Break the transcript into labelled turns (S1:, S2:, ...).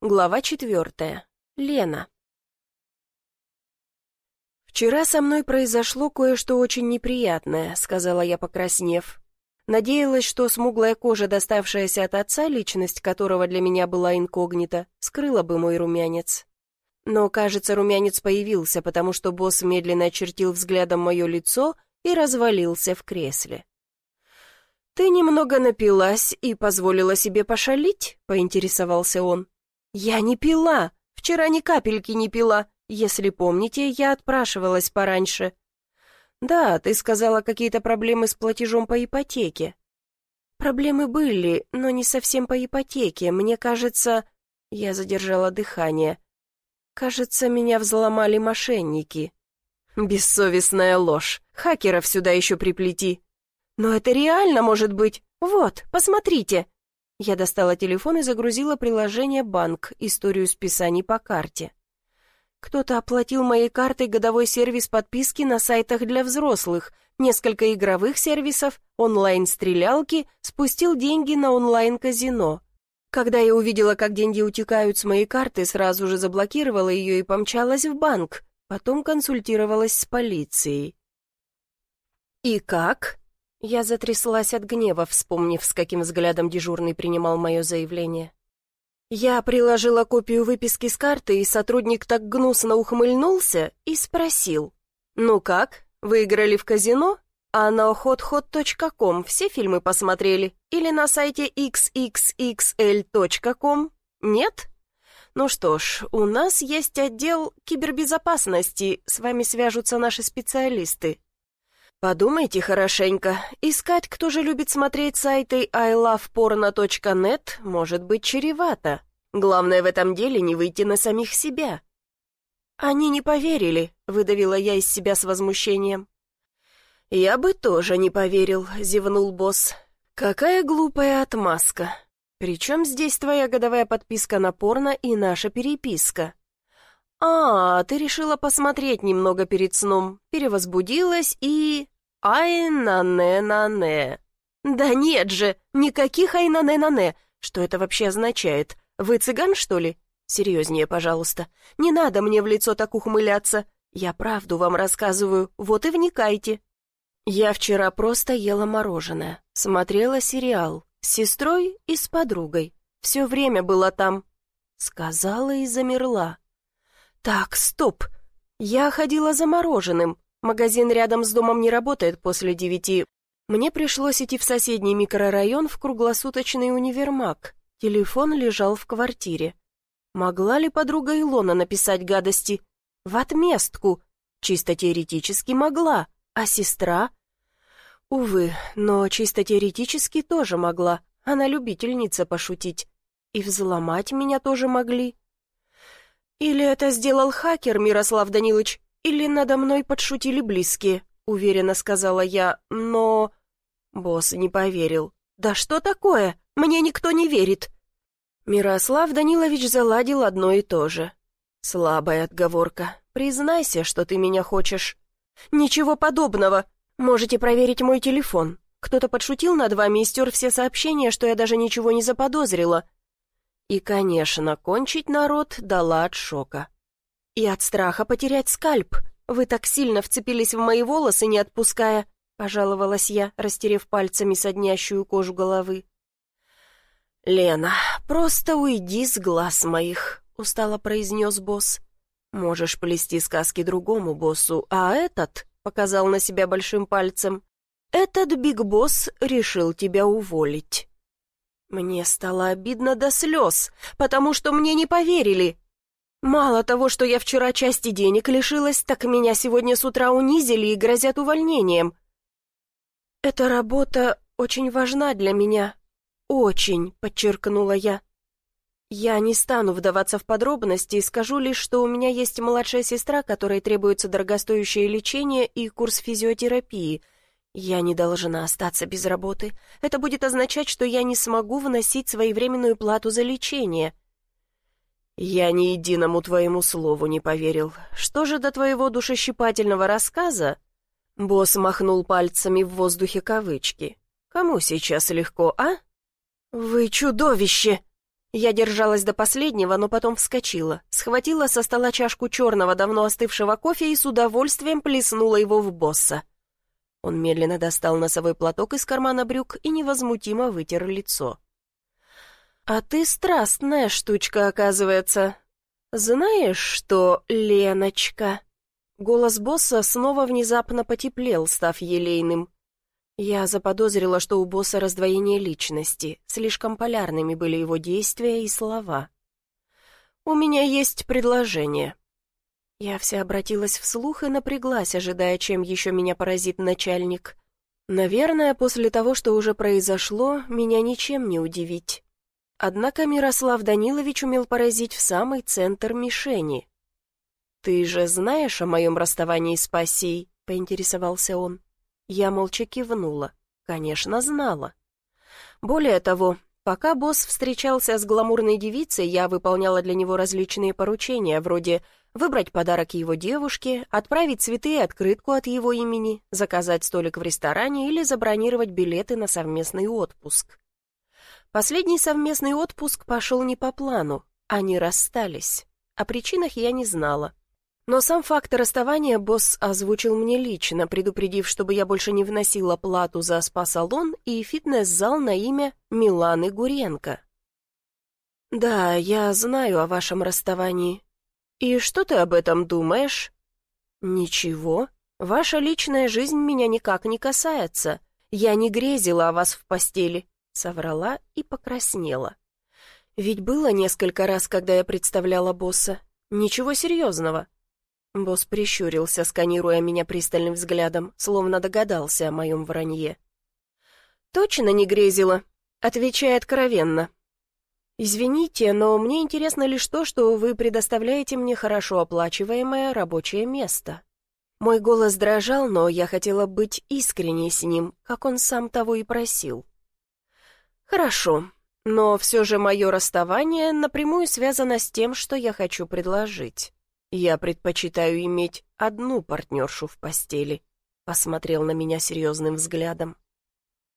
S1: Глава четвертая. Лена. «Вчера со мной произошло кое-что очень неприятное», — сказала я, покраснев. Надеялась, что смуглая кожа, доставшаяся от отца, личность которого для меня была инкогнита, скрыла бы мой румянец. Но, кажется, румянец появился, потому что босс медленно очертил взглядом мое лицо и развалился в кресле. «Ты немного напилась и позволила себе пошалить?» — поинтересовался он. «Я не пила! Вчера ни капельки не пила. Если помните, я отпрашивалась пораньше». «Да, ты сказала какие-то проблемы с платежом по ипотеке». «Проблемы были, но не совсем по ипотеке. Мне кажется...» Я задержала дыхание. «Кажется, меня взломали мошенники». «Бессовестная ложь. Хакеров сюда еще приплети». «Но это реально может быть. Вот, посмотрите». Я достала телефон и загрузила приложение «Банк», историю списаний по карте. Кто-то оплатил моей картой годовой сервис подписки на сайтах для взрослых, несколько игровых сервисов, онлайн-стрелялки, спустил деньги на онлайн-казино. Когда я увидела, как деньги утекают с моей карты, сразу же заблокировала ее и помчалась в банк. Потом консультировалась с полицией. «И как?» Я затряслась от гнева, вспомнив, с каким взглядом дежурный принимал мое заявление. Я приложила копию выписки с карты, и сотрудник так гнусно ухмыльнулся и спросил. «Ну как, выиграли в казино? А на hothot.com все фильмы посмотрели? Или на сайте xxxl.com? Нет? Ну что ж, у нас есть отдел кибербезопасности, с вами свяжутся наши специалисты. Подумайте хорошенько. Искать, кто же любит смотреть сайты iloveporno.net, может быть чревато. Главное в этом деле не выйти на самих себя. «Они не поверили», — выдавила я из себя с возмущением. «Я бы тоже не поверил», — зевнул босс. «Какая глупая отмазка. Причем здесь твоя годовая подписка на порно и наша переписка?» «А, ты решила посмотреть немного перед сном, перевозбудилась и...» «Ай-на-не-на-не». «Да нет же, никаких ай-на-не-на-не. Что это вообще означает? Вы цыган, что ли? Серьезнее, пожалуйста. Не надо мне в лицо так ухмыляться. Я правду вам рассказываю, вот и вникайте». Я вчера просто ела мороженое, смотрела сериал с сестрой и с подругой. Все время была там. Сказала и замерла. «Так, стоп! Я ходила за мороженым. Магазин рядом с домом не работает после девяти. Мне пришлось идти в соседний микрорайон в круглосуточный универмаг. Телефон лежал в квартире. Могла ли подруга Илона написать гадости? В отместку. Чисто теоретически могла. А сестра? Увы, но чисто теоретически тоже могла. Она любительница пошутить. И взломать меня тоже могли. «Или это сделал хакер, Мирослав Данилович, или надо мной подшутили близкие», — уверенно сказала я, но... Босс не поверил. «Да что такое? Мне никто не верит». Мирослав Данилович заладил одно и то же. «Слабая отговорка. Признайся, что ты меня хочешь». «Ничего подобного. Можете проверить мой телефон. Кто-то подшутил над вами и стер все сообщения, что я даже ничего не заподозрила. И, конечно, кончить народ дала от шока. И от страха потерять скальп. Вы так сильно вцепились в мои волосы, не отпуская, пожаловалась я, растерев пальцами соднящую кожу головы. «Лена, просто уйди с глаз моих», — устало произнес босс. «Можешь плести сказки другому боссу, а этот...» — показал на себя большим пальцем. «Этот биг-босс решил тебя уволить». Мне стало обидно до слез, потому что мне не поверили. Мало того, что я вчера части денег лишилась, так меня сегодня с утра унизили и грозят увольнением. Эта работа очень важна для меня. Очень, подчеркнула я. Я не стану вдаваться в подробности и скажу лишь, что у меня есть младшая сестра, которой требуется дорогостоящее лечение и курс физиотерапии — я не должна остаться без работы. Это будет означать, что я не смогу вносить своевременную плату за лечение. Я ни единому твоему слову не поверил. Что же до твоего душещипательного рассказа? Босс махнул пальцами в воздухе кавычки. Кому сейчас легко, а? Вы чудовище! Я держалась до последнего, но потом вскочила, схватила со стола чашку черного, давно остывшего кофе и с удовольствием плеснула его в босса. Он медленно достал носовой платок из кармана брюк и невозмутимо вытер лицо. «А ты страстная штучка, оказывается. Знаешь что, Леночка?» Голос босса снова внезапно потеплел, став елейным. Я заподозрила, что у босса раздвоение личности, слишком полярными были его действия и слова. «У меня есть предложение». Я вся обратилась вслух и напряглась, ожидая, чем еще меня поразит начальник. Наверное, после того, что уже произошло, меня ничем не удивить. Однако Мирослав Данилович умел поразить в самый центр мишени. «Ты же знаешь о моем расставании с пассией?» — поинтересовался он. Я молча кивнула. Конечно, знала. Более того, пока босс встречался с гламурной девицей, я выполняла для него различные поручения, вроде выбрать подарок его девушке, отправить цветы и открытку от его имени, заказать столик в ресторане или забронировать билеты на совместный отпуск. Последний совместный отпуск пошел не по плану, они расстались. О причинах я не знала. Но сам факт расставания босс озвучил мне лично, предупредив, чтобы я больше не вносила плату за спа-салон и фитнес-зал на имя Миланы Гуренко. «Да, я знаю о вашем расставании. И что ты об этом думаешь?» «Ничего. Ваша личная жизнь меня никак не касается. Я не грезила о вас в постели», — соврала и покраснела. Ведь было несколько раз, когда я представляла босса. Ничего серьезного. Босс прищурился, сканируя меня пристальным взглядом, словно догадался о моем вранье. «Точно не грезила?» Отвечай откровенно. «Извините, но мне интересно лишь то, что вы предоставляете мне хорошо оплачиваемое рабочее место». Мой голос дрожал, но я хотела быть искренней с ним, как он сам того и просил. «Хорошо, но все же мое расставание напрямую связано с тем, что я хочу предложить». «Я предпочитаю иметь одну партнершу в постели», — посмотрел на меня серьезным взглядом.